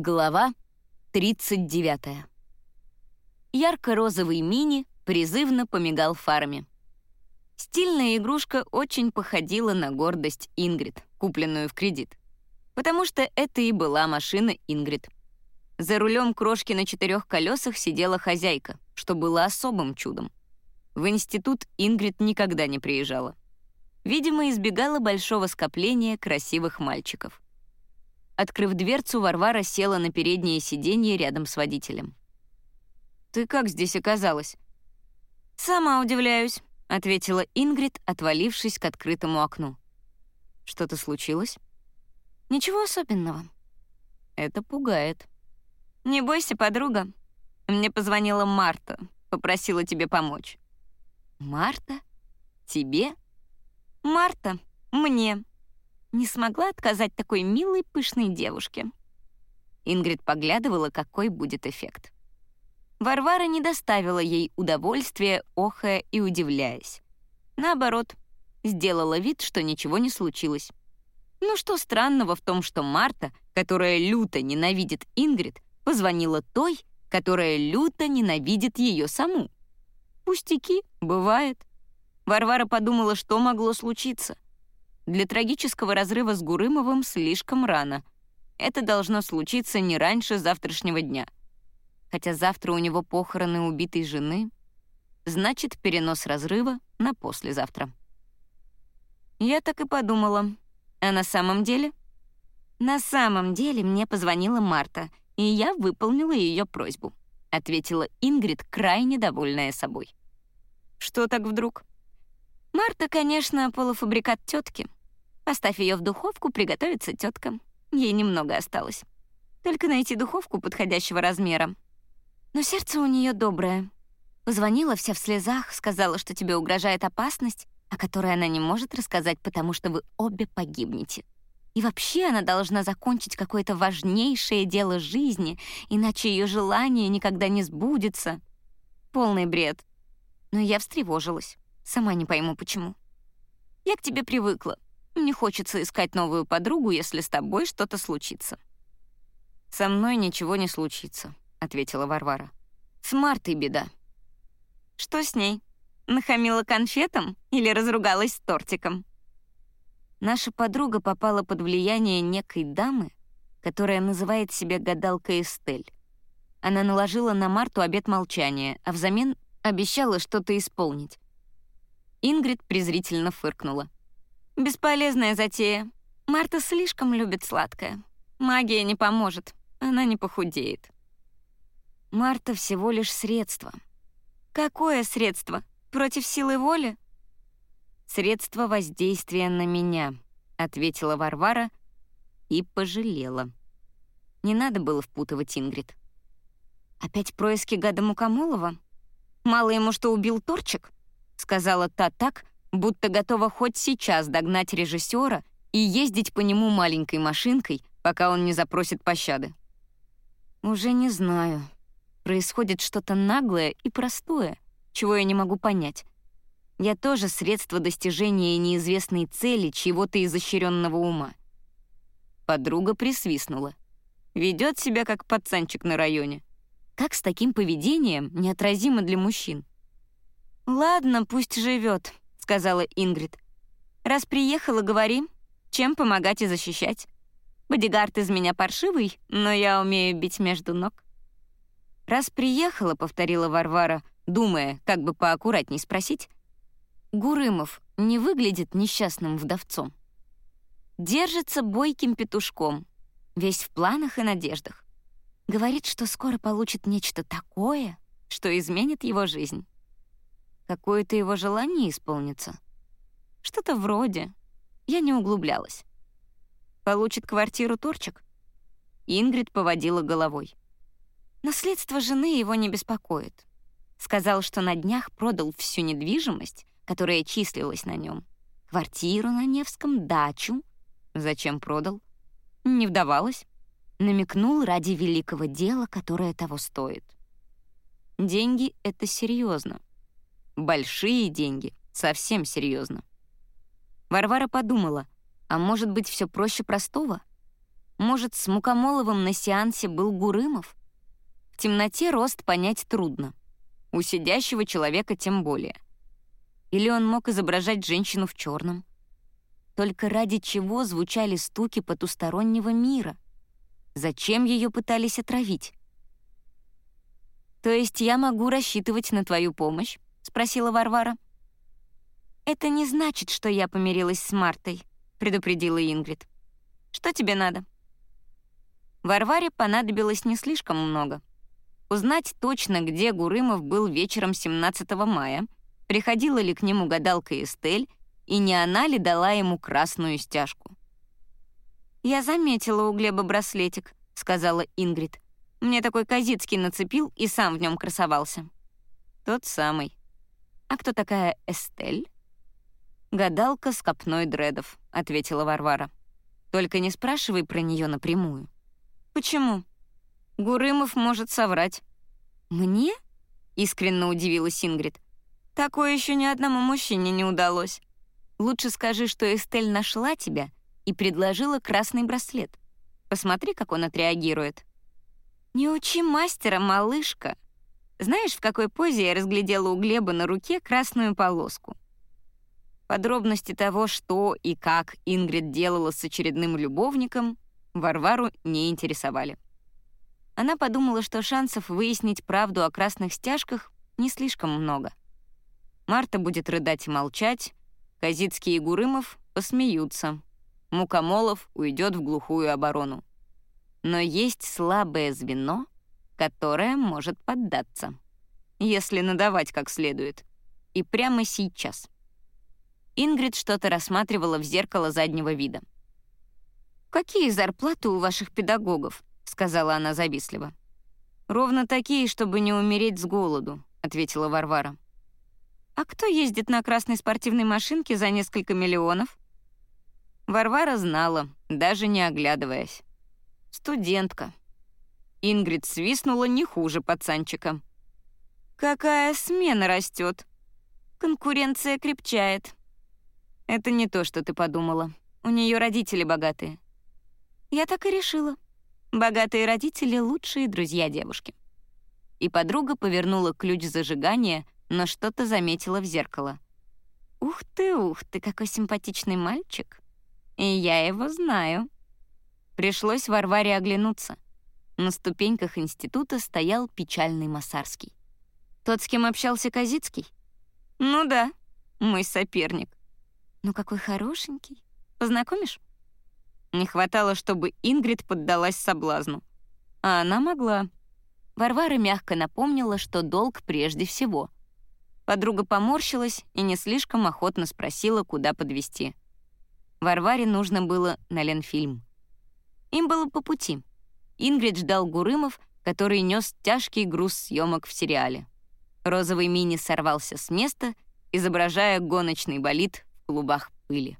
Глава 39. Ярко-розовый мини призывно помигал фарами. Стильная игрушка очень походила на гордость Ингрид, купленную в кредит. Потому что это и была машина Ингрид. За рулем крошки на четырех колесах сидела хозяйка, что было особым чудом. В институт Ингрид никогда не приезжала. Видимо, избегала большого скопления красивых мальчиков. Открыв дверцу, Варвара села на переднее сиденье рядом с водителем. «Ты как здесь оказалась?» «Сама удивляюсь», — ответила Ингрид, отвалившись к открытому окну. «Что-то случилось?» «Ничего особенного». «Это пугает». «Не бойся, подруга. Мне позвонила Марта, попросила тебе помочь». «Марта? Тебе?» «Марта, мне», не смогла отказать такой милой, пышной девушке. Ингрид поглядывала, какой будет эффект. Варвара не доставила ей удовольствия, охая и удивляясь. Наоборот, сделала вид, что ничего не случилось. Ну что странного в том, что Марта, которая люто ненавидит Ингрид, позвонила той, которая люто ненавидит ее саму? Пустяки, бывает. Варвара подумала, что могло случиться — для трагического разрыва с Гурымовым слишком рано. Это должно случиться не раньше завтрашнего дня. Хотя завтра у него похороны убитой жены, значит, перенос разрыва на послезавтра. Я так и подумала. А на самом деле? На самом деле мне позвонила Марта, и я выполнила ее просьбу, ответила Ингрид, крайне довольная собой. Что так вдруг? Марта, конечно, полуфабрикат тетки. Поставь ее в духовку, приготовится тетка. Ей немного осталось. Только найти духовку подходящего размера. Но сердце у нее доброе. Позвонила вся в слезах, сказала, что тебе угрожает опасность, о которой она не может рассказать, потому что вы обе погибнете. И вообще она должна закончить какое-то важнейшее дело жизни, иначе ее желание никогда не сбудется. Полный бред. Но я встревожилась. Сама не пойму, почему. Я к тебе привыкла. Не хочется искать новую подругу, если с тобой что-то случится». «Со мной ничего не случится», — ответила Варвара. «С Мартой беда». «Что с ней? Нахамила конфетом или разругалась с тортиком?» Наша подруга попала под влияние некой дамы, которая называет себя гадалкой Эстель. Она наложила на Марту обет молчания, а взамен обещала что-то исполнить. Ингрид презрительно фыркнула. Бесполезная затея. Марта слишком любит сладкое. Магия не поможет, она не похудеет. Марта всего лишь средство. Какое средство? Против силы воли? Средство воздействия на меня, ответила Варвара и пожалела. Не надо было впутывать Ингрид. Опять происки гада Мукомолова? Мало ему, что убил Торчик? Сказала та так, будто готова хоть сейчас догнать режиссера и ездить по нему маленькой машинкой, пока он не запросит пощады. Уже не знаю. Происходит что-то наглое и простое, чего я не могу понять. Я тоже средство достижения неизвестной цели чьего-то изощренного ума. Подруга присвистнула. Ведет себя как пацанчик на районе. Как с таким поведением неотразимо для мужчин? Ладно, пусть живет, сказала Ингрид. «Раз приехала, говори, чем помогать и защищать. Бодигард из меня паршивый, но я умею бить между ног». «Раз приехала», — повторила Варвара, думая, как бы поаккуратней спросить, «Гурымов не выглядит несчастным вдовцом. Держится бойким петушком, весь в планах и надеждах. Говорит, что скоро получит нечто такое, что изменит его жизнь. Какое-то его желание исполнится. Что-то вроде. Я не углублялась. Получит квартиру Торчик? Ингрид поводила головой. Наследство жены его не беспокоит. Сказал, что на днях продал всю недвижимость, которая числилась на нем. Квартиру на Невском, дачу. Зачем продал? Не вдавалась. Намекнул ради великого дела, которое того стоит. Деньги — это серьезно. Большие деньги, совсем серьезно. Варвара подумала, а может быть, все проще простого? Может, с Мукомоловым на сеансе был Гурымов? В темноте рост понять трудно. У сидящего человека тем более. Или он мог изображать женщину в черном? Только ради чего звучали стуки потустороннего мира? Зачем ее пытались отравить? «То есть я могу рассчитывать на твою помощь?» — спросила Варвара. «Это не значит, что я помирилась с Мартой», — предупредила Ингрид. «Что тебе надо?» Варваре понадобилось не слишком много. Узнать точно, где Гурымов был вечером 17 мая, приходила ли к нему гадалка Эстель, и не она ли дала ему красную стяжку. «Я заметила у Глеба браслетик», — сказала Ингрид. «Мне такой Казицкий нацепил и сам в нем красовался». «Тот самый». «А кто такая Эстель?» «Гадалка с копной дредов», — ответила Варвара. «Только не спрашивай про нее напрямую». «Почему?» «Гурымов может соврать». «Мне?» — искренне удивилась Ингрид. «Такое еще ни одному мужчине не удалось. Лучше скажи, что Эстель нашла тебя и предложила красный браслет. Посмотри, как он отреагирует». «Не учи мастера, малышка. Знаешь, в какой позе я разглядела у Глеба на руке красную полоску?» Подробности того, что и как Ингрид делала с очередным любовником, Варвару не интересовали. Она подумала, что шансов выяснить правду о красных стяжках не слишком много. Марта будет рыдать и молчать, Казицкий и Гурымов посмеются, Мукомолов уйдет в глухую оборону. Но есть слабое звено, которое может поддаться, если надавать как следует. И прямо сейчас. Ингрид что-то рассматривала в зеркало заднего вида. «Какие зарплаты у ваших педагогов?» — сказала она завистливо. «Ровно такие, чтобы не умереть с голоду», — ответила Варвара. «А кто ездит на красной спортивной машинке за несколько миллионов?» Варвара знала, даже не оглядываясь. «Студентка». Ингрид свистнула не хуже пацанчика. «Какая смена растет! Конкуренция крепчает». «Это не то, что ты подумала. У нее родители богатые. Я так и решила. Богатые родители — лучшие друзья девушки. И подруга повернула ключ зажигания, но что-то заметила в зеркало. «Ух ты, ух ты, какой симпатичный мальчик! И я его знаю». Пришлось Варваре оглянуться. На ступеньках института стоял печальный Масарский. «Тот, с кем общался Казицкий?» «Ну да, мой соперник». «Ну какой хорошенький. Познакомишь?» Не хватало, чтобы Ингрид поддалась соблазну. А она могла. Варвара мягко напомнила, что долг прежде всего. Подруга поморщилась и не слишком охотно спросила, куда подвести. Варваре нужно было на Ленфильм. Им было по пути. Ингрид ждал Гурымов, который нес тяжкий груз съемок в сериале. Розовый мини сорвался с места, изображая гоночный болид в клубах пыли.